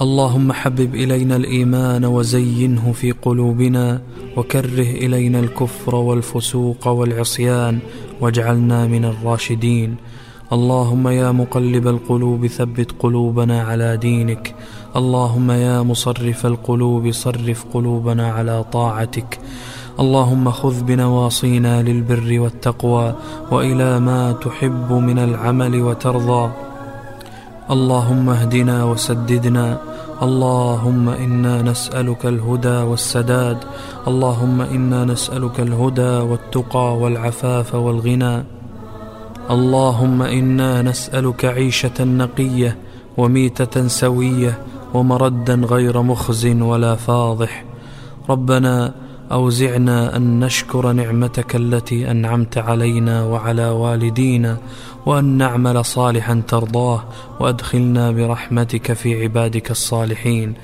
اللهم حبب إلينا الإيمان وزينه في قلوبنا وكره إلينا الكفر والفسوق والعصيان واجعلنا من الراشدين. اللهم يا مقلب القلوب ثبت قلوبنا على دينك. اللهم يا مصرف القلوب صرف قلوبنا على طاعتك. اللهم خذ بنواصينا للبر والتقوى وإلى ما تحب من العمل وترضى. اللهم اهدنا وسددنا. اللهم إنا نسألك الهدى والسداد. اللهم إنا نسألك الهدى والتقى والعفاف والغنى. اللهم إنا نسألك عيشة نقية وميتة سوية ومردا غير مخز ولا فاضح. ربنا أوزعنا أن نشكر نعمتك التي أنعمت علينا وعلى والدينا وأن نعمل صالحا ترضاه وأدخلنا برحمتك في عبادك الصالحين.